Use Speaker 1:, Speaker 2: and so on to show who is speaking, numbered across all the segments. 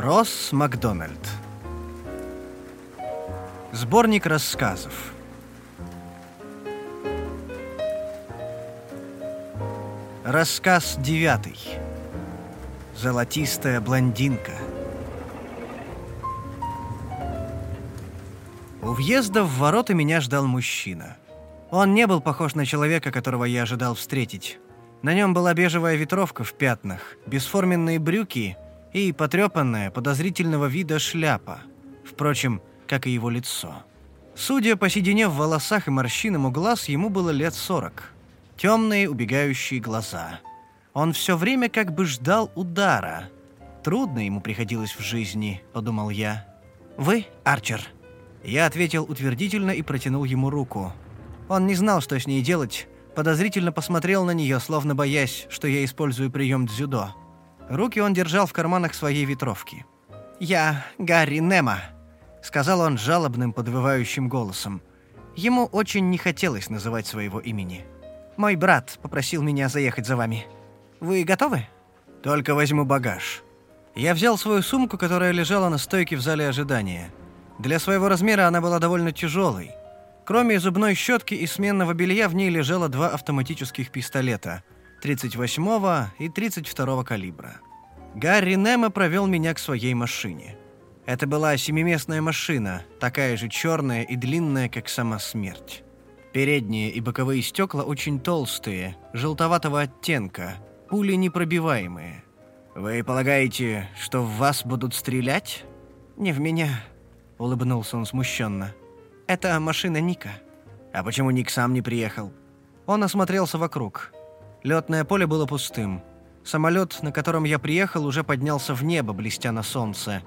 Speaker 1: Росс Макдональд. Сборник рассказов. Рассказ девятый. Золотистая блондинка. У въезда в ворота меня ждал мужчина. Он не был похож на человека, которого я ожидал встретить. На нем была бежевая ветровка в пятнах, бесформенные брюки и потрепанная, подозрительного вида шляпа. Впрочем, как и его лицо. Судя по седине в волосах и морщинам у глаз, ему было лет сорок. Темные, убегающие глаза. Он все время как бы ждал удара. Трудно ему приходилось в жизни, подумал я. «Вы, Арчер?» Я ответил утвердительно и протянул ему руку. Он не знал, что с ней делать, подозрительно посмотрел на нее, словно боясь, что я использую прием дзюдо. Руки он держал в карманах своей ветровки. «Я Гарри Нема», — сказал он жалобным подвывающим голосом. Ему очень не хотелось называть своего имени. «Мой брат попросил меня заехать за вами. Вы готовы?» «Только возьму багаж». Я взял свою сумку, которая лежала на стойке в зале ожидания. Для своего размера она была довольно тяжелой. Кроме зубной щетки и сменного белья в ней лежало два автоматических пистолета – 38-го и 32-го калибра. Гарри Немо провел меня к своей машине. Это была семиместная машина, такая же черная и длинная, как сама смерть. Передние и боковые стекла очень толстые, желтоватого оттенка, пули непробиваемые. «Вы полагаете, что в вас будут стрелять?» «Не в меня», — улыбнулся он смущенно. «Это машина Ника». «А почему Ник сам не приехал?» Он осмотрелся вокруг. Летное поле было пустым. Самолет, на котором я приехал, уже поднялся в небо, блестя на солнце.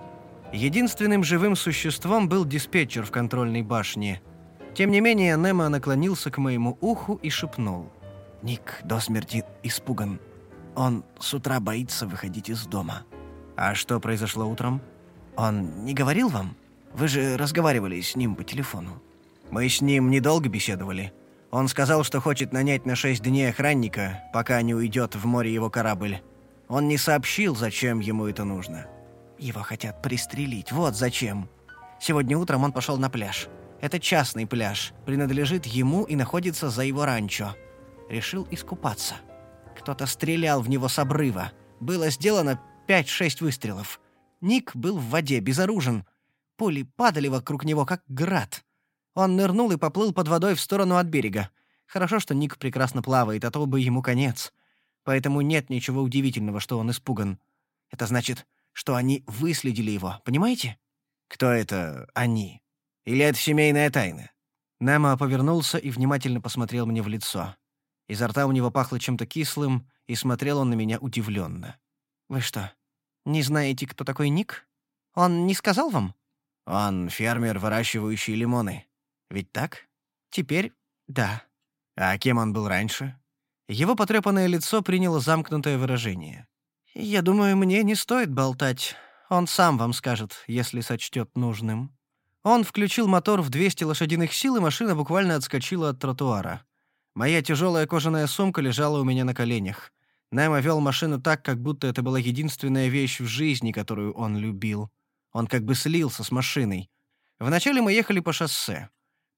Speaker 1: Единственным живым существом был диспетчер в контрольной башне. Тем не менее, Немо наклонился к моему уху и шепнул. «Ник до смерти испуган. Он с утра боится выходить из дома». «А что произошло утром?» «Он не говорил вам?» Вы же разговаривали с ним по телефону. Мы с ним недолго беседовали. Он сказал, что хочет нанять на шесть дней охранника, пока не уйдет в море его корабль. Он не сообщил, зачем ему это нужно. Его хотят пристрелить, вот зачем. Сегодня утром он пошел на пляж. Это частный пляж, принадлежит ему и находится за его ранчо. Решил искупаться. Кто-то стрелял в него с обрыва. Было сделано 5-6 выстрелов. Ник был в воде, безоружен, Пули падали вокруг него, как град. Он нырнул и поплыл под водой в сторону от берега. Хорошо, что Ник прекрасно плавает, а то бы ему конец. Поэтому нет ничего удивительного, что он испуган. Это значит, что они выследили его, понимаете? Кто это «они»? Или это семейная тайна? Немо повернулся и внимательно посмотрел мне в лицо. Изо рта у него пахло чем-то кислым, и смотрел он на меня удивленно. «Вы что, не знаете, кто такой Ник? Он не сказал вам?» Он фермер, выращивающий лимоны. Ведь так? Теперь да. А кем он был раньше? Его потрепанное лицо приняло замкнутое выражение. «Я думаю, мне не стоит болтать. Он сам вам скажет, если сочтет нужным». Он включил мотор в 200 лошадиных сил, и машина буквально отскочила от тротуара. Моя тяжелая кожаная сумка лежала у меня на коленях. Немо вел машину так, как будто это была единственная вещь в жизни, которую он любил. Он как бы слился с машиной. Вначале мы ехали по шоссе.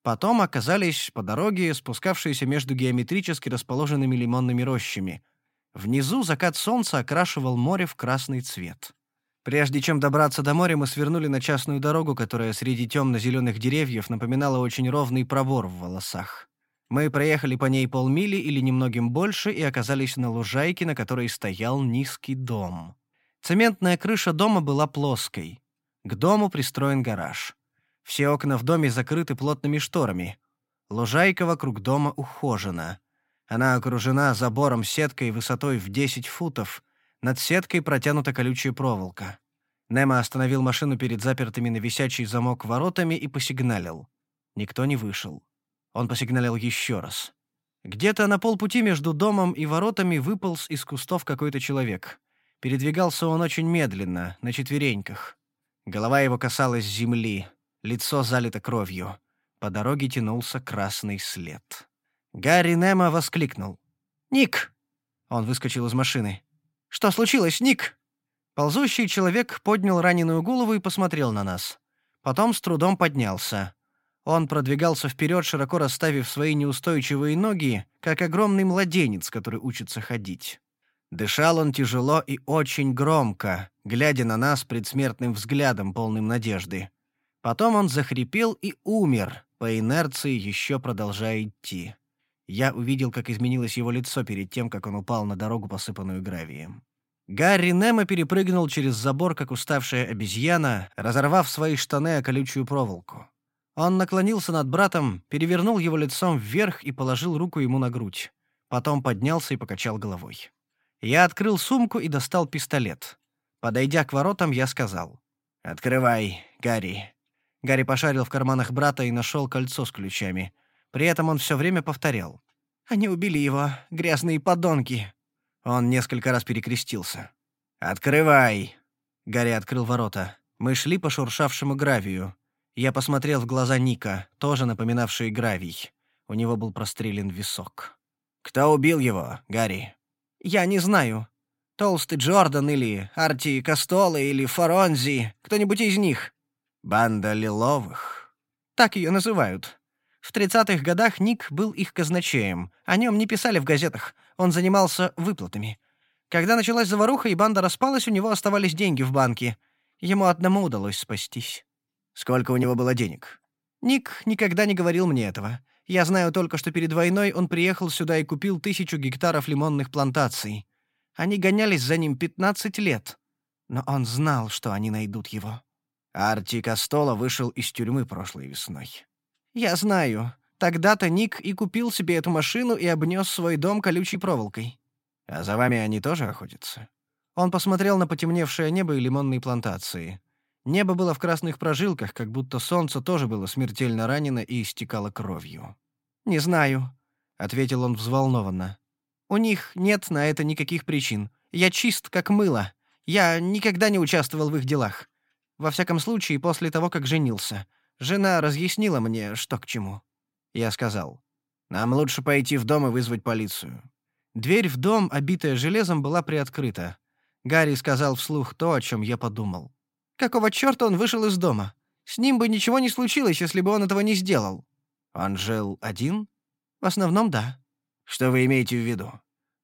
Speaker 1: Потом оказались по дороге, спускавшейся между геометрически расположенными лимонными рощами. Внизу закат солнца окрашивал море в красный цвет. Прежде чем добраться до моря, мы свернули на частную дорогу, которая среди темно-зеленых деревьев напоминала очень ровный пробор в волосах. Мы проехали по ней полмили или немногим больше и оказались на лужайке, на которой стоял низкий дом. Цементная крыша дома была плоской. К дому пристроен гараж. Все окна в доме закрыты плотными шторами. Лужайка вокруг дома ухожена. Она окружена забором сеткой высотой в 10 футов. Над сеткой протянута колючая проволока. Немо остановил машину перед запертыми на висячий замок воротами и посигналил. Никто не вышел. Он посигналил еще раз. Где-то на полпути между домом и воротами выполз из кустов какой-то человек. Передвигался он очень медленно, на четвереньках. Голова его касалась земли, лицо залито кровью. По дороге тянулся красный след. Гарри Немо воскликнул. «Ник!» Он выскочил из машины. «Что случилось, Ник?» Ползущий человек поднял раненую голову и посмотрел на нас. Потом с трудом поднялся. Он продвигался вперед, широко расставив свои неустойчивые ноги, как огромный младенец, который учится ходить. Дышал он тяжело и очень громко, глядя на нас предсмертным взглядом, полным надежды. Потом он захрипел и умер, по инерции еще продолжая идти. Я увидел, как изменилось его лицо перед тем, как он упал на дорогу, посыпанную гравием. Гарри Немо перепрыгнул через забор, как уставшая обезьяна, разорвав свои штаны о колючую проволоку. Он наклонился над братом, перевернул его лицом вверх и положил руку ему на грудь. Потом поднялся и покачал головой. Я открыл сумку и достал пистолет. Подойдя к воротам, я сказал. «Открывай, Гарри». Гарри пошарил в карманах брата и нашел кольцо с ключами. При этом он все время повторял. «Они убили его, грязные подонки». Он несколько раз перекрестился. «Открывай!» Гарри открыл ворота. Мы шли по шуршавшему гравию. Я посмотрел в глаза Ника, тоже напоминавшие гравий. У него был прострелен висок. «Кто убил его, Гарри?» «Я не знаю. Толстый Джордан или Арти Кастола или Фаронзи, кто-нибудь из них». «Банда Лиловых?» «Так ее называют. В 30-х годах Ник был их казначеем. О нем не писали в газетах. Он занимался выплатами. Когда началась заваруха и банда распалась, у него оставались деньги в банке. Ему одному удалось спастись. Сколько у него было денег? Ник никогда не говорил мне этого. Я знаю только, что перед войной он приехал сюда и купил тысячу гектаров лимонных плантаций. Они гонялись за ним 15 лет. Но он знал, что они найдут его. Арти Кастола вышел из тюрьмы прошлой весной. «Я знаю. Тогда-то Ник и купил себе эту машину и обнес свой дом колючей проволокой». «А за вами они тоже охотятся?» Он посмотрел на потемневшее небо и лимонные плантации. Небо было в красных прожилках, как будто солнце тоже было смертельно ранено и истекало кровью. «Не знаю», — ответил он взволнованно. «У них нет на это никаких причин. Я чист, как мыло. Я никогда не участвовал в их делах. Во всяком случае, после того, как женился. Жена разъяснила мне, что к чему. Я сказал, «Нам лучше пойти в дом и вызвать полицию». Дверь в дом, обитая железом, была приоткрыта. Гарри сказал вслух то, о чем я подумал. «Какого черта он вышел из дома? С ним бы ничего не случилось, если бы он этого не сделал». «Он жил один?» «В основном, да». «Что вы имеете в виду?»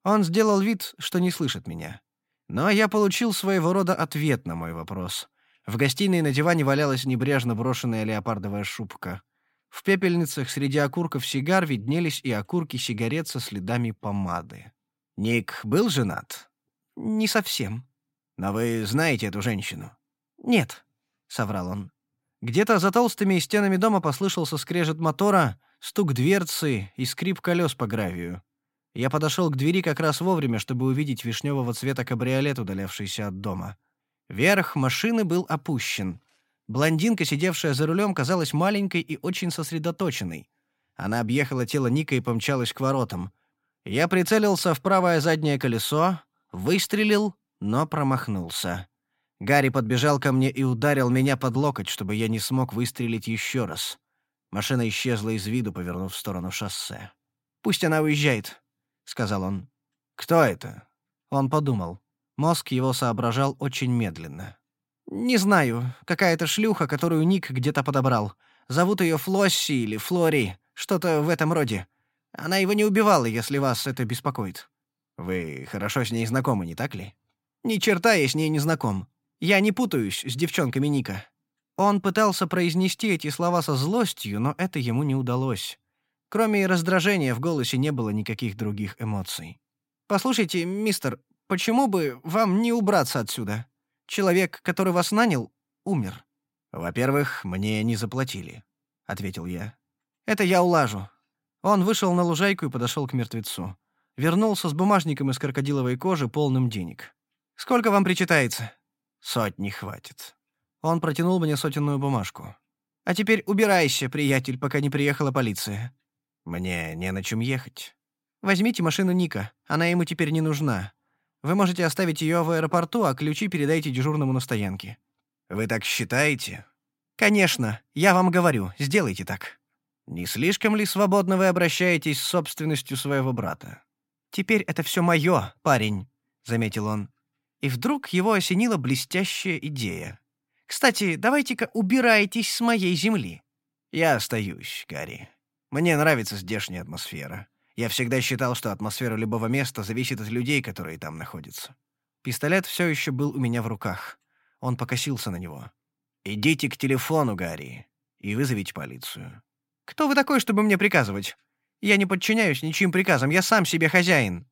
Speaker 1: Он сделал вид, что не слышит меня. Но я получил своего рода ответ на мой вопрос. В гостиной на диване валялась небрежно брошенная леопардовая шубка. В пепельницах среди окурков сигар виднелись и окурки сигарет со следами помады. «Ник был женат?» «Не совсем». «Но вы знаете эту женщину?» «Нет», — соврал он. Где-то за толстыми стенами дома послышался скрежет мотора, стук дверцы и скрип колес по гравию. Я подошел к двери как раз вовремя, чтобы увидеть вишневого цвета кабриолет, удалявшийся от дома. Верх машины был опущен. Блондинка, сидевшая за рулем, казалась маленькой и очень сосредоточенной. Она объехала тело Ника и помчалась к воротам. Я прицелился в правое заднее колесо, выстрелил, но промахнулся. Гарри подбежал ко мне и ударил меня под локоть, чтобы я не смог выстрелить еще раз. Машина исчезла из виду, повернув в сторону шоссе. «Пусть она уезжает», — сказал он. «Кто это?» Он подумал. Мозг его соображал очень медленно. «Не знаю. Какая-то шлюха, которую Ник где-то подобрал. Зовут ее Флосси или Флори. Что-то в этом роде. Она его не убивала, если вас это беспокоит». «Вы хорошо с ней знакомы, не так ли?» «Ни черта я с ней не знаком. Я не путаюсь с девчонками Ника». Он пытался произнести эти слова со злостью, но это ему не удалось. Кроме раздражения в голосе не было никаких других эмоций. «Послушайте, мистер, Почему бы вам не убраться отсюда? Человек, который вас нанял, умер». «Во-первых, мне не заплатили», — ответил я. «Это я улажу». Он вышел на лужайку и подошел к мертвецу. Вернулся с бумажником из крокодиловой кожи, полным денег. «Сколько вам причитается?» «Сотни хватит». Он протянул мне сотенную бумажку. «А теперь убирайся, приятель, пока не приехала полиция». «Мне не на чем ехать». «Возьмите машину Ника, она ему теперь не нужна. Вы можете оставить ее в аэропорту, а ключи передайте дежурному на стоянке». «Вы так считаете?» «Конечно. Я вам говорю, сделайте так». «Не слишком ли свободно вы обращаетесь с собственностью своего брата?» «Теперь это все мое, парень», — заметил он. И вдруг его осенила блестящая идея. «Кстати, давайте-ка убирайтесь с моей земли». «Я остаюсь, Гарри. Мне нравится здешняя атмосфера. Я всегда считал, что атмосфера любого места зависит от людей, которые там находятся». Пистолет все еще был у меня в руках. Он покосился на него. «Идите к телефону, Гарри, и вызовите полицию». «Кто вы такой, чтобы мне приказывать? Я не подчиняюсь ничьим приказам, я сам себе хозяин».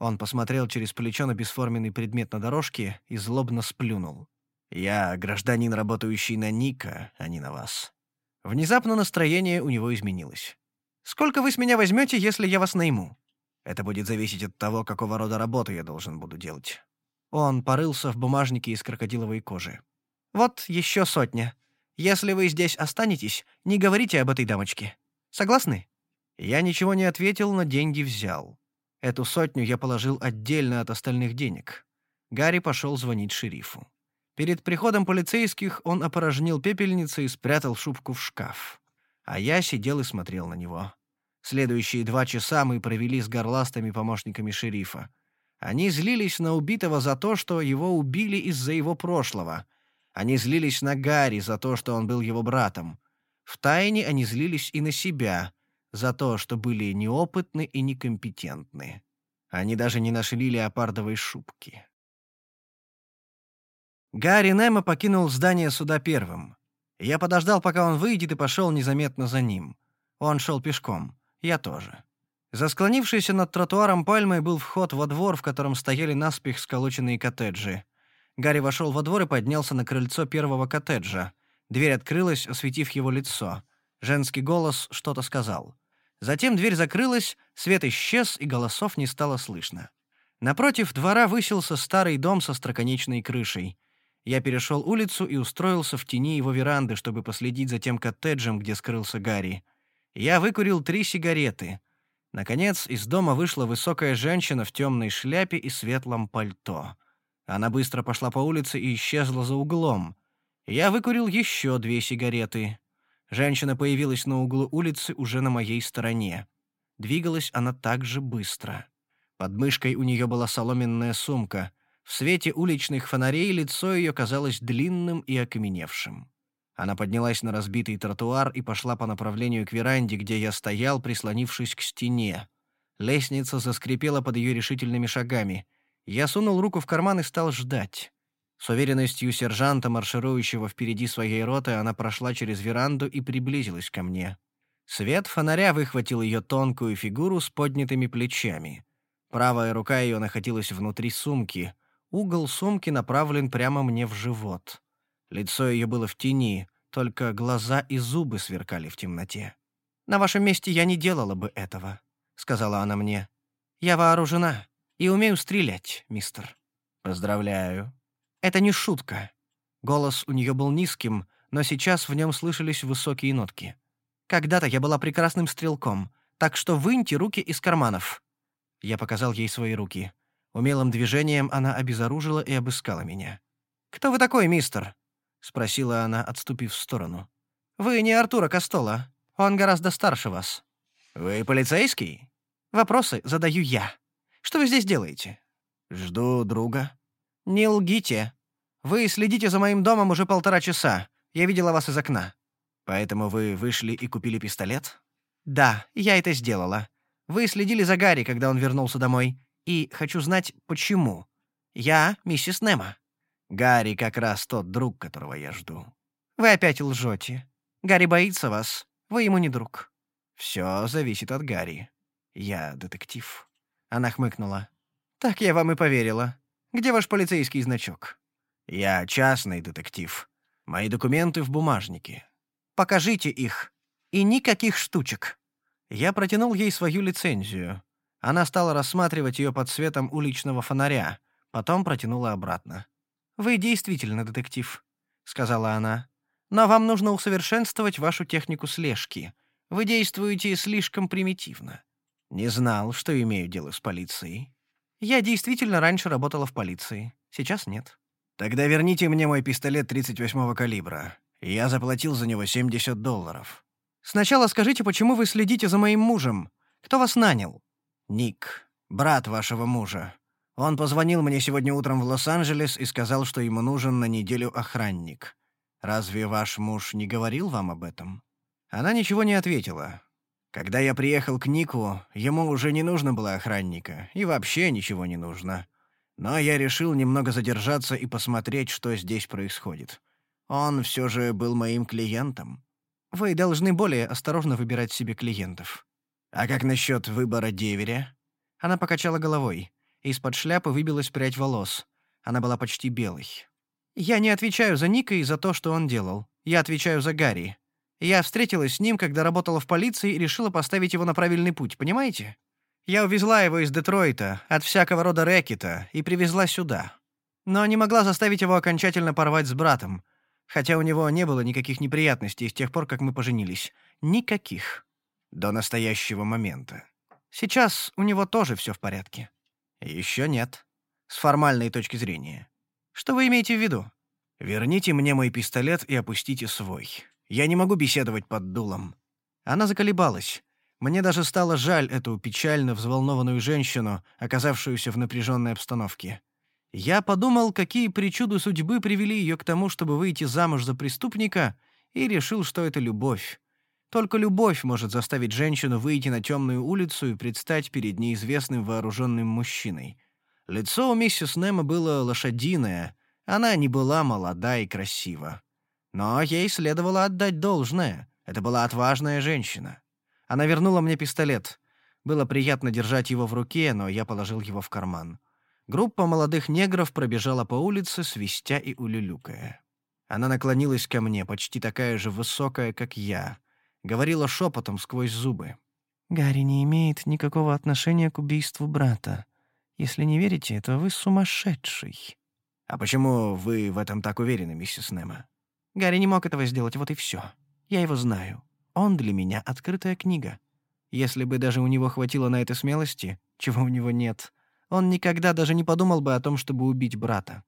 Speaker 1: Он посмотрел через плечо на бесформенный предмет на дорожке и злобно сплюнул. «Я гражданин, работающий на Ника, а не на вас». Внезапно настроение у него изменилось. «Сколько вы с меня возьмете, если я вас найму?» «Это будет зависеть от того, какого рода работу я должен буду делать». Он порылся в бумажнике из крокодиловой кожи. «Вот еще сотня. Если вы здесь останетесь, не говорите об этой дамочке. Согласны?» Я ничего не ответил, но деньги взял. Эту сотню я положил отдельно от остальных денег. Гарри пошел звонить шерифу. Перед приходом полицейских он опорожнил пепельницу и спрятал шубку в шкаф. А я сидел и смотрел на него. Следующие два часа мы провели с горластыми помощниками шерифа. Они злились на убитого за то, что его убили из-за его прошлого. Они злились на Гарри за то, что он был его братом. Втайне они злились и на себя за то, что были неопытны и некомпетентны. Они даже не нашли леопардовой шубки. Гарри Немо покинул здание суда первым. Я подождал, пока он выйдет, и пошел незаметно за ним. Он шел пешком. Я тоже. За склонившейся над тротуаром пальмой был вход во двор, в котором стояли наспех сколоченные коттеджи. Гарри вошел во двор и поднялся на крыльцо первого коттеджа. Дверь открылась, осветив его лицо. Женский голос что-то сказал. Затем дверь закрылась, свет исчез, и голосов не стало слышно. Напротив двора высился старый дом со строконечной крышей. Я перешел улицу и устроился в тени его веранды, чтобы последить за тем коттеджем, где скрылся Гарри. Я выкурил три сигареты. Наконец, из дома вышла высокая женщина в темной шляпе и светлом пальто. Она быстро пошла по улице и исчезла за углом. Я выкурил еще две сигареты. Женщина появилась на углу улицы уже на моей стороне. Двигалась она так же быстро. Под мышкой у нее была соломенная сумка. В свете уличных фонарей лицо ее казалось длинным и окаменевшим. Она поднялась на разбитый тротуар и пошла по направлению к веранде, где я стоял, прислонившись к стене. Лестница заскрипела под ее решительными шагами. Я сунул руку в карман и стал ждать. С уверенностью сержанта, марширующего впереди своей роты, она прошла через веранду и приблизилась ко мне. Свет фонаря выхватил ее тонкую фигуру с поднятыми плечами. Правая рука ее находилась внутри сумки. Угол сумки направлен прямо мне в живот. Лицо ее было в тени, только глаза и зубы сверкали в темноте. «На вашем месте я не делала бы этого», — сказала она мне. «Я вооружена и умею стрелять, мистер». «Поздравляю», это не шутка. Голос у нее был низким, но сейчас в нем слышались высокие нотки. Когда-то я была прекрасным стрелком, так что выньте руки из карманов. Я показал ей свои руки. Умелым движением она обезоружила и обыскала меня. «Кто вы такой, мистер?» — спросила она, отступив в сторону. «Вы не Артура Костола. Он гораздо старше вас». «Вы полицейский?» «Вопросы задаю я. Что вы здесь делаете?» «Жду друга». «Не лгите. Вы следите за моим домом уже полтора часа. Я видела вас из окна». «Поэтому вы вышли и купили пистолет?» «Да, я это сделала. Вы следили за Гарри, когда он вернулся домой. И хочу знать, почему. Я миссис Немо». «Гарри как раз тот друг, которого я жду». «Вы опять лжете. Гарри боится вас. Вы ему не друг». «Все зависит от Гарри. Я детектив». Она хмыкнула. «Так я вам и поверила. Где ваш полицейский значок?» «Я частный детектив. Мои документы в бумажнике». «Покажите их. И никаких штучек». Я протянул ей свою лицензию. Она стала рассматривать ее под светом уличного фонаря, потом протянула обратно. «Вы действительно детектив», — сказала она. «Но вам нужно усовершенствовать вашу технику слежки. Вы действуете слишком примитивно». «Не знал, что имею дело с полицией». Я действительно раньше работала в полиции. Сейчас нет. Тогда верните мне мой пистолет 38-го калибра. Я заплатил за него 70 долларов. Сначала скажите, почему вы следите за моим мужем? Кто вас нанял? Ник, брат вашего мужа. Он позвонил мне сегодня утром в Лос-Анджелес и сказал, что ему нужен на неделю охранник. Разве ваш муж не говорил вам об этом?» Она ничего не ответила. Когда я приехал к Нику, ему уже не нужно было охранника, и вообще ничего не нужно. Но я решил немного задержаться и посмотреть, что здесь происходит. Он все же был моим клиентом. Вы должны более осторожно выбирать себе клиентов. А как насчет выбора деверя? Она покачала головой. Из-под шляпы выбилась прядь волос. Она была почти белой. «Я не отвечаю за Ника и за то, что он делал. Я отвечаю за Гарри. Я встретилась с ним, когда работала в полиции и решила поставить его на правильный путь, понимаете? Я увезла его из Детройта, от всякого рода рэкета, и привезла сюда. Но не могла заставить его окончательно порвать с братом, хотя у него не было никаких неприятностей с тех пор, как мы поженились. Никаких. До настоящего момента. Сейчас у него тоже все в порядке. Еще нет. С формальной точки зрения. Что вы имеете в виду? Верните мне мой пистолет и опустите свой. Я не могу беседовать под дулом. Она заколебалась. Мне даже стало жаль эту печально взволнованную женщину, оказавшуюся в напряженной обстановке. Я подумал, какие причуды судьбы привели ее к тому, чтобы выйти замуж за преступника, и решил, что это любовь. Только любовь может заставить женщину выйти на темную улицу и предстать перед неизвестным вооруженным мужчиной. Лицо у миссис Немо было лошадиное, она не была молода и красива. Но ей следовало отдать должное. Это была отважная женщина. Она вернула мне пистолет. Было приятно держать его в руке, но я положил его в карман. Группа молодых негров пробежала по улице, свистя и улюлюкая. Она наклонилась ко мне, почти такая же высокая, как я — говорила шепотом сквозь зубы. «Гарри не имеет никакого отношения к убийству брата. Если не верите, то вы сумасшедший». «А почему вы в этом так уверены, миссис Немо?» «Гарри не мог этого сделать, вот и все. Я его знаю. Он для меня открытая книга. Если бы даже у него хватило на это смелости, чего у него нет, он никогда даже не подумал бы о том, чтобы убить брата.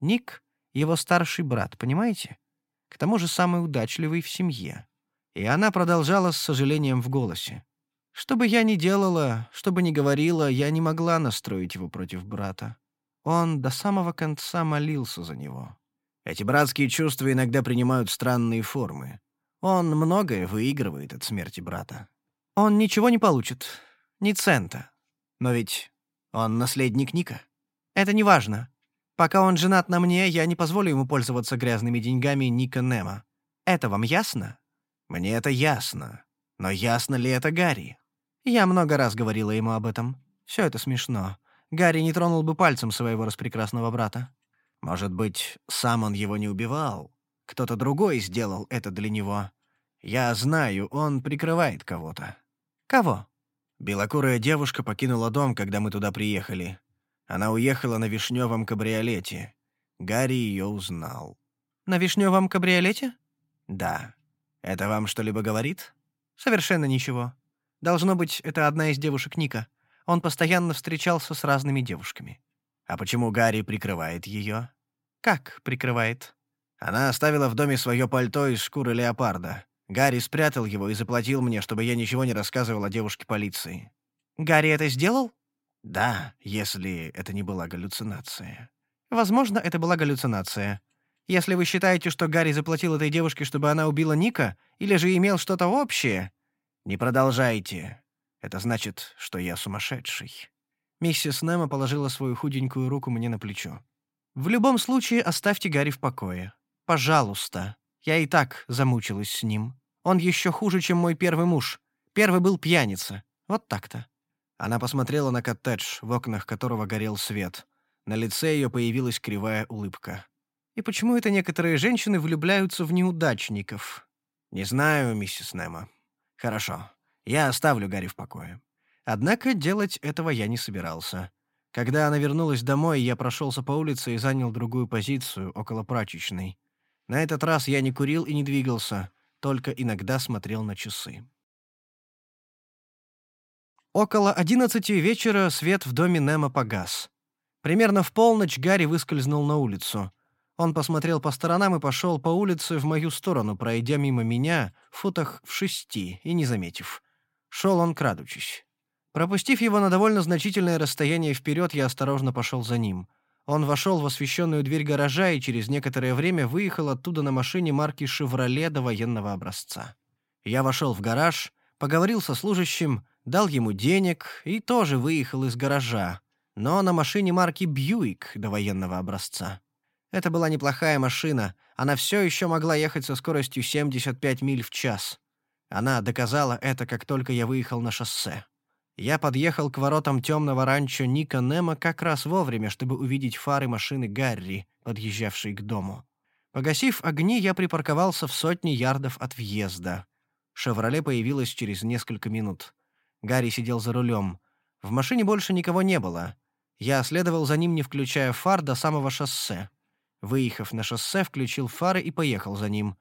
Speaker 1: Ник — его старший брат, понимаете? К тому же самый удачливый в семье. И она продолжала с сожалением в голосе. «Что бы я ни делала, что бы ни говорила, я не могла настроить его против брата. Он до самого конца молился за него. Эти братские чувства иногда принимают странные формы. Он многое выигрывает от смерти брата. Он ничего не получит, ни цента. Но ведь он наследник Ника. Это не важно. Пока он женат на мне, я не позволю ему пользоваться грязными деньгами Ника Нема. Это вам ясно?» Мне это ясно. Но ясно ли это Гарри? Я много раз говорила ему об этом. Все это смешно. Гарри не тронул бы пальцем своего распрекрасного брата. Может быть, сам он его не убивал? Кто-то другой сделал это для него. Я знаю, он прикрывает кого-то. Кого? Белокурая девушка покинула дом, когда мы туда приехали. Она уехала на вишневом кабриолете. Гарри ее узнал. На вишневом кабриолете? Да. Это вам что-либо говорит? Совершенно ничего. Должно быть, это одна из девушек Ника. Он постоянно встречался с разными девушками. А почему Гарри прикрывает ее? Как прикрывает? Она оставила в доме свое пальто из шкуры леопарда. Гарри спрятал его и заплатил мне, чтобы я ничего не рассказывал о девушке полиции. Гарри это сделал? Да, если это не была галлюцинация. Возможно, это была галлюцинация. Если вы считаете, что Гарри заплатил этой девушке, чтобы она убила Ника, или же имел что-то общее, не продолжайте. Это значит, что я сумасшедший». Миссис Немо положила свою худенькую руку мне на плечо. «В любом случае оставьте Гарри в покое. Пожалуйста. Я и так замучилась с ним. Он еще хуже, чем мой первый муж. Первый был пьяница. Вот так-то». Она посмотрела на коттедж, в окнах которого горел свет. На лице ее появилась кривая улыбка. И почему это некоторые женщины влюбляются в неудачников? Не знаю, миссис Немо. Хорошо. Я оставлю Гарри в покое. Однако делать этого я не собирался. Когда она вернулась домой, я прошелся по улице и занял другую позицию около прачечной. На этот раз я не курил и не двигался, только иногда смотрел на часы. Около одиннадцати вечера свет в доме Немо погас. Примерно в полночь Гарри выскользнул на улицу. Он посмотрел по сторонам и пошел по улице в мою сторону, пройдя мимо меня в футах в шести и не заметив. Шел он крадучись. Пропустив его на довольно значительное расстояние вперед, я осторожно пошел за ним. Он вошел в освещенную дверь гаража и через некоторое время выехал оттуда на машине марки «Шевроле» до военного образца. Я вошел в гараж, поговорил со служащим, дал ему денег и тоже выехал из гаража, но на машине марки «Бьюик» до военного образца. Это была неплохая машина, она все еще могла ехать со скоростью 75 миль в час. Она доказала это, как только я выехал на шоссе. Я подъехал к воротам темного ранчо Ника Немо как раз вовремя, чтобы увидеть фары машины Гарри, подъезжавшей к дому. Погасив огни, я припарковался в сотни ярдов от въезда. «Шевроле» появилась через несколько минут. Гарри сидел за рулем. В машине больше никого не было. Я следовал за ним, не включая фар, до самого шоссе. Выехав на шоссе, включил фары и поехал за ним.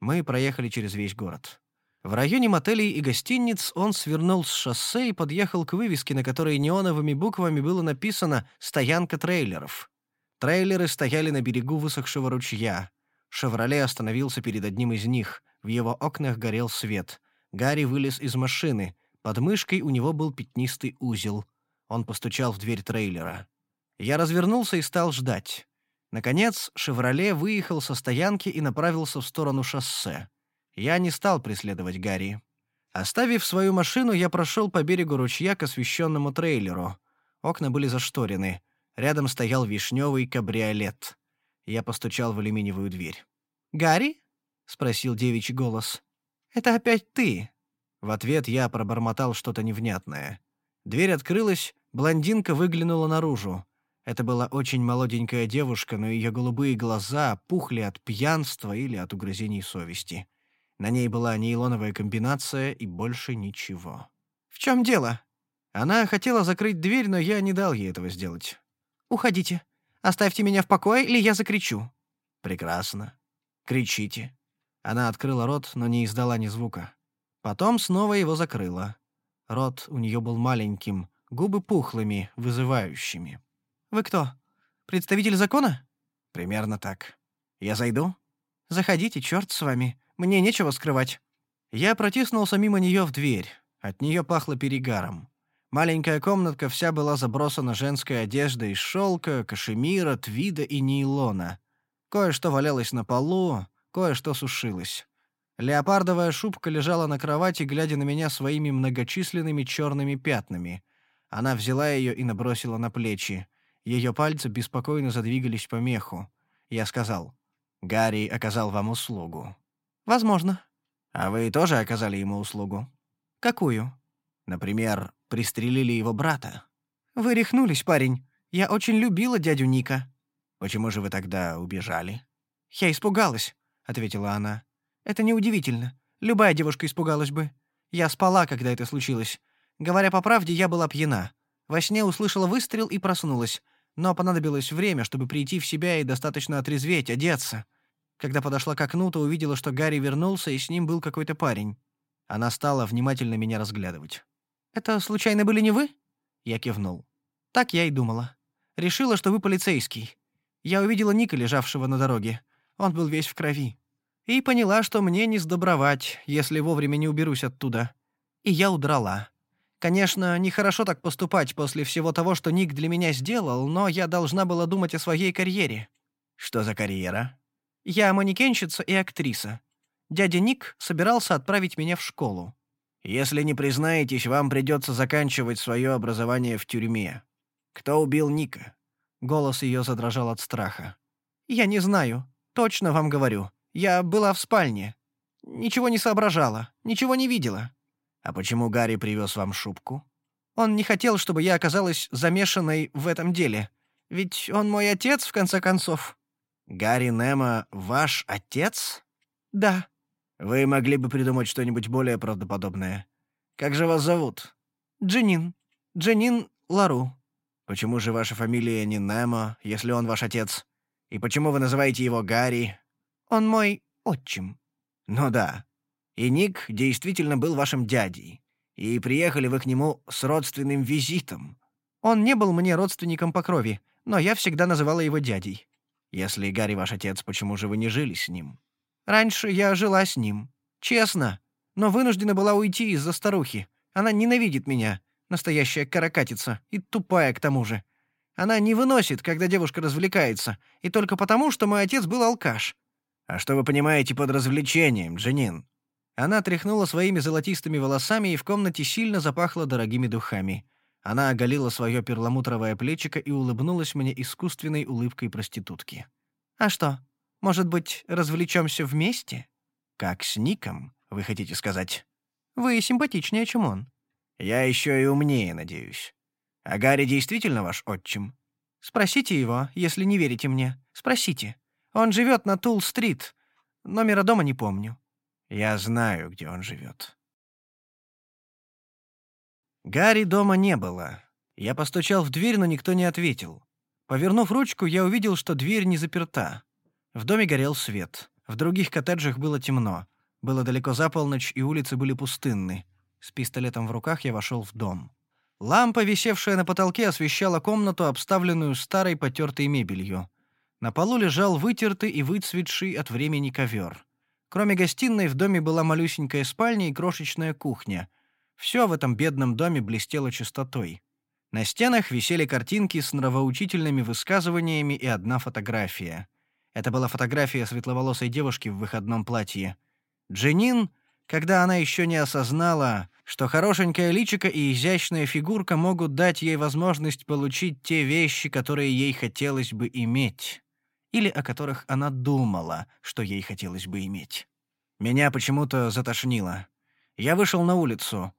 Speaker 1: Мы проехали через весь город. В районе мотелей и гостиниц он свернул с шоссе и подъехал к вывеске, на которой неоновыми буквами было написано «Стоянка трейлеров». Трейлеры стояли на берегу высохшего ручья. «Шевроле» остановился перед одним из них. В его окнах горел свет. Гарри вылез из машины. Под мышкой у него был пятнистый узел. Он постучал в дверь трейлера. Я развернулся и стал ждать. Наконец, «Шевроле» выехал со стоянки и направился в сторону шоссе. Я не стал преследовать Гарри. Оставив свою машину, я прошел по берегу ручья к освещенному трейлеру. Окна были зашторены. Рядом стоял вишневый кабриолет. Я постучал в алюминиевую дверь. «Гарри?» — спросил девичий голос. «Это опять ты?» В ответ я пробормотал что-то невнятное. Дверь открылась, блондинка выглянула наружу. Это была очень молоденькая девушка, но ее голубые глаза пухли от пьянства или от угрызений совести. На ней была нейлоновая комбинация и больше ничего. «В чем дело?» Она хотела закрыть дверь, но я не дал ей этого сделать. «Уходите. Оставьте меня в покое, или я закричу». «Прекрасно. Кричите». Она открыла рот, но не издала ни звука. Потом снова его закрыла. Рот у нее был маленьким, губы пухлыми, вызывающими. «Вы кто? Представитель закона?» «Примерно так. Я зайду?» «Заходите, черт с вами. Мне нечего скрывать». Я протиснулся мимо нее в дверь. От нее пахло перегаром. Маленькая комнатка вся была забросана женской одеждой из шелка, кашемира, твида и нейлона. Кое-что валялось на полу, кое-что сушилось. Леопардовая шубка лежала на кровати, глядя на меня своими многочисленными черными пятнами. Она взяла ее и набросила на плечи. Ее пальцы беспокойно задвигались по меху. Я сказал, «Гарри оказал вам услугу». «Возможно». «А вы тоже оказали ему услугу?» «Какую?» «Например, пристрелили его брата». «Вы рехнулись, парень. Я очень любила дядю Ника». «Почему же вы тогда убежали?» «Я испугалась», — ответила она. «Это неудивительно. Любая девушка испугалась бы. Я спала, когда это случилось. Говоря по правде, я была пьяна. Во сне услышала выстрел и проснулась. Но понадобилось время, чтобы прийти в себя и достаточно отрезветь, одеться. Когда подошла к окну, то увидела, что Гарри вернулся, и с ним был какой-то парень. Она стала внимательно меня разглядывать. «Это, случайно, были не вы?» Я кивнул. «Так я и думала. Решила, что вы полицейский. Я увидела Ника, лежавшего на дороге. Он был весь в крови. И поняла, что мне не сдобровать, если вовремя не уберусь оттуда. И я удрала. Конечно, нехорошо так поступать после всего того, что Ник для меня сделал, но я должна была думать о своей карьере». «Что за карьера?» Я манекенщица и актриса. Дядя Ник собирался отправить меня в школу. Если не признаетесь, вам придется заканчивать свое образование в тюрьме. Кто убил Ника?» Голос ее задрожал от страха. «Я не знаю. Точно вам говорю. Я была в спальне. Ничего не соображала, ничего не видела». «А почему Гарри привез вам шубку?» «Он не хотел, чтобы я оказалась замешанной в этом деле. Ведь он мой отец, в конце концов». Гарри Немо ваш отец? Да. Вы могли бы придумать что-нибудь более правдоподобное. Как же вас зовут? Дженин. Дженин Лару. Почему же ваша фамилия не Немо, если он ваш отец? И почему вы называете его Гарри? Он мой отчим. Ну да. И Ник действительно был вашим дядей. И приехали вы к нему с родственным визитом. Он не был мне родственником по крови, но я всегда называла его дядей. Если Гарри ваш отец, почему же вы не жили с ним? Раньше я жила с ним. Честно. Но вынуждена была уйти из-за старухи. Она ненавидит меня. Настоящая каракатица. И тупая к тому же. Она не выносит, когда девушка развлекается. И только потому, что мой отец был алкаш.
Speaker 2: А что вы понимаете под развлечением, Дженин?
Speaker 1: Она тряхнула своими золотистыми волосами, и в комнате сильно запахло дорогими духами. Она оголила свое перламутровое плечико и улыбнулась мне искусственной улыбкой проститутки. «А что, может быть, развлечемся вместе?»
Speaker 2: «Как с Ником, вы хотите сказать?»
Speaker 1: «Вы симпатичнее, чем он».
Speaker 2: «Я еще и умнее, надеюсь. А Гарри действительно ваш отчим?»
Speaker 1: «Спросите его, если не верите мне. Спросите. Он живет на Тул-стрит. Номера дома не помню».
Speaker 2: «Я знаю, где он живет».
Speaker 1: Гарри дома не было. Я постучал в дверь, но никто не ответил. Повернув ручку, я увидел, что дверь не заперта. В доме горел свет. В других коттеджах было темно. Было далеко за полночь, и улицы были пустынны. С пистолетом в руках я вошел в дом. Лампа, висевшая на потолке, освещала комнату, обставленную старой потертой мебелью. На полу лежал вытертый и выцветший от времени ковер. Кроме гостиной, в доме была малюсенькая спальня и крошечная кухня — все в этом бедном доме блестело чистотой. На стенах висели картинки с нравоучительными высказываниями и одна фотография. Это была фотография светловолосой девушки в выходном платье. Дженин, когда она еще не осознала, что хорошенькая личико и изящная фигурка могут дать ей возможность получить те вещи, которые ей хотелось бы иметь. Или о которых она думала, что ей хотелось бы иметь. Меня почему-то затошнило. Я вышел на улицу.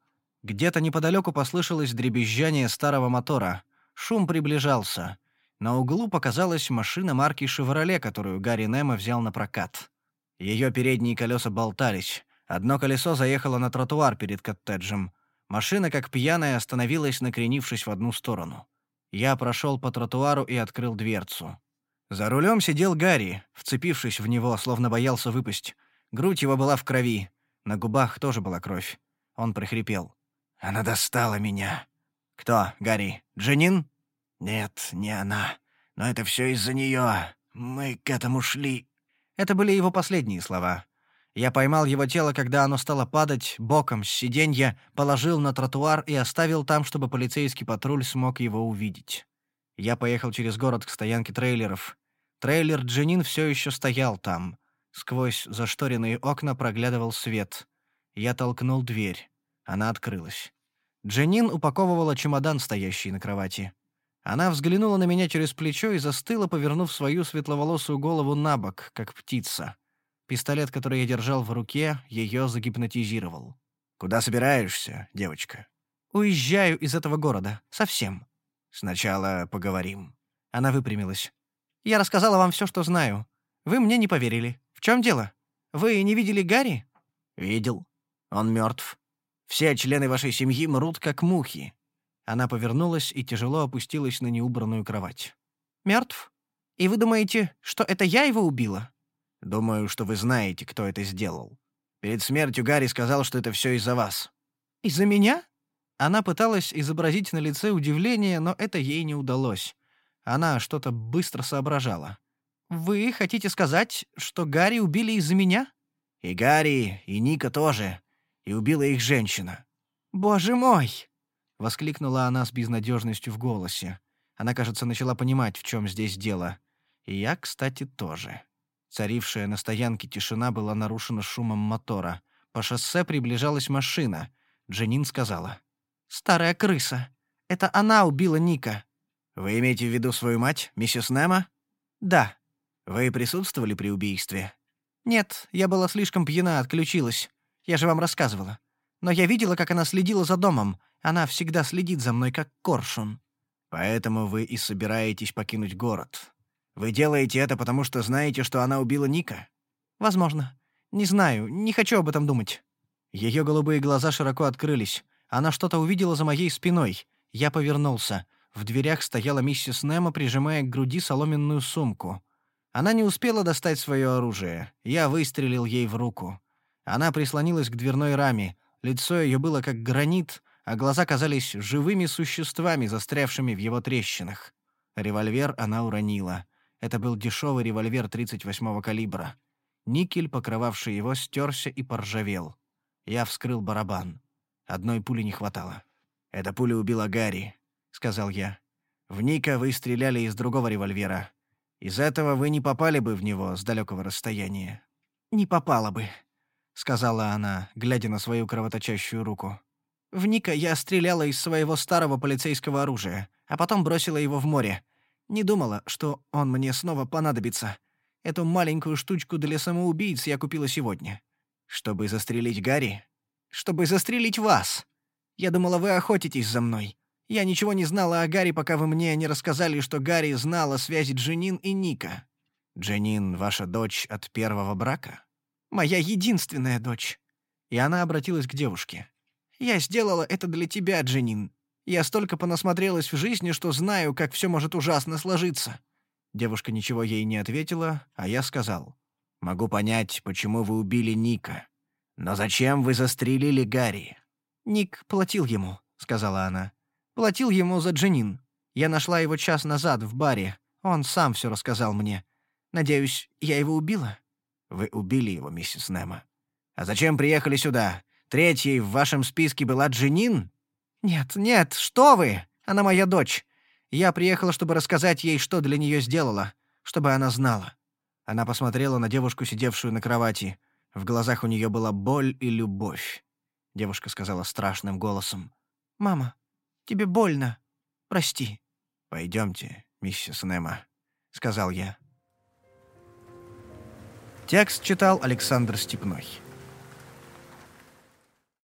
Speaker 1: Где-то неподалеку послышалось дребезжание старого мотора. Шум приближался. На углу показалась машина марки «Шевроле», которую Гарри Немо взял на прокат. Ее передние колеса болтались. Одно колесо заехало на тротуар перед коттеджем. Машина, как пьяная, остановилась, накренившись в одну сторону. Я прошел по тротуару и открыл дверцу. За рулем сидел Гарри, вцепившись в него, словно боялся выпасть. Грудь его была в крови. На губах тоже была кровь. Он прихрипел.
Speaker 2: Она достала меня.
Speaker 1: Кто, Гарри? Дженин?
Speaker 2: Нет, не она. Но это все из-за нее. Мы к этому шли.
Speaker 1: Это были его последние слова. Я поймал его тело, когда оно стало падать, боком с сиденья, положил на тротуар и оставил там, чтобы полицейский патруль смог его увидеть. Я поехал через город к стоянке трейлеров. Трейлер Дженин все еще стоял там. Сквозь зашторенные окна проглядывал свет. Я толкнул дверь. Она открылась. Дженин упаковывала чемодан, стоящий на кровати. Она взглянула на меня через плечо и застыла, повернув свою светловолосую голову на бок, как птица. Пистолет, который я держал в руке, ее загипнотизировал.
Speaker 2: «Куда собираешься, девочка?»
Speaker 1: «Уезжаю из этого города. Совсем».
Speaker 2: «Сначала поговорим».
Speaker 1: Она выпрямилась. «Я рассказала вам все, что знаю. Вы мне не поверили. В чем дело? Вы не видели Гарри?»
Speaker 2: «Видел. Он мертв. Все члены вашей семьи мрут, как мухи».
Speaker 1: Она повернулась и тяжело опустилась на неубранную кровать. «Мертв? И вы думаете, что это я его убила?»
Speaker 2: «Думаю, что вы знаете, кто это сделал. Перед смертью Гарри сказал, что это все из-за вас».
Speaker 1: «Из-за меня?» Она пыталась изобразить на лице удивление, но это ей не удалось. Она что-то быстро соображала. «Вы хотите сказать, что Гарри убили из-за меня?»
Speaker 2: «И Гарри, и Ника тоже и убила их женщина».
Speaker 1: «Боже мой!» — воскликнула она с безнадежностью в голосе. Она, кажется, начала понимать, в чем здесь дело. И я, кстати, тоже. Царившая на стоянке тишина была нарушена шумом мотора. По шоссе приближалась машина. Дженин сказала. «Старая крыса. Это она убила Ника».
Speaker 2: «Вы имеете в виду свою мать, миссис Немо?»
Speaker 1: «Да».
Speaker 2: «Вы присутствовали при убийстве?»
Speaker 1: «Нет, я была слишком пьяна, отключилась. Я же вам рассказывала. Но я видела, как она следила за домом. Она всегда следит за мной, как коршун».
Speaker 2: «Поэтому вы и собираетесь покинуть город. Вы делаете это, потому что знаете, что она убила Ника?»
Speaker 1: «Возможно. Не знаю, не хочу об этом думать». Ее голубые глаза широко открылись. Она что-то увидела за моей спиной. Я повернулся. В дверях стояла миссис Немо, прижимая к груди соломенную сумку. Она не успела достать свое оружие. Я выстрелил ей в руку. Она прислонилась к дверной раме. Лицо ее было как гранит, а глаза казались живыми существами, застрявшими в его трещинах. Револьвер она уронила. Это был дешевый револьвер 38-го калибра. Никель, покрывавший его, стерся и поржавел. Я вскрыл барабан. Одной пули не хватало.
Speaker 2: «Эта пуля убила Гарри», — сказал я. «В Ника вы стреляли из другого револьвера. Из этого вы не попали бы в него с далекого расстояния».
Speaker 1: «Не попала бы», — сказала она, глядя на свою кровоточащую руку. «В Ника я стреляла из своего старого полицейского оружия, а потом бросила его в море. Не думала, что он мне снова понадобится. Эту маленькую штучку для самоубийц я купила сегодня.
Speaker 2: Чтобы застрелить Гарри?
Speaker 1: Чтобы застрелить вас. Я думала, вы охотитесь за мной. Я ничего не знала о Гарри, пока вы мне не рассказали, что Гарри знал о связи Дженин и Ника.
Speaker 2: Дженин — ваша дочь от первого брака?
Speaker 1: Моя единственная дочь. И она обратилась к девушке. Я сделала это для тебя, Дженин. Я столько понасмотрелась в жизни, что знаю, как все может ужасно сложиться.
Speaker 2: Девушка ничего ей не ответила, а я сказал. «Могу понять, почему вы убили Ника. Но зачем вы застрелили Гарри?»
Speaker 1: «Ник платил ему», — сказала она. «Платил ему за Дженин. Я нашла его час назад в баре. Он сам все рассказал мне. Надеюсь, я его убила?»
Speaker 2: «Вы убили его, миссис Немо. А зачем приехали сюда? Третьей в вашем списке была Дженин?»
Speaker 1: «Нет, нет, что вы! Она моя дочь. Я приехала, чтобы рассказать ей, что для нее сделала, чтобы она знала».
Speaker 2: Она посмотрела на девушку, сидевшую на кровати. В глазах у нее была боль и любовь. Девушка сказала страшным голосом.
Speaker 1: «Мама, тебе больно. Прости».
Speaker 2: «Пойдемте, миссис Немо», — сказал я.
Speaker 1: Текст читал Александр Степной.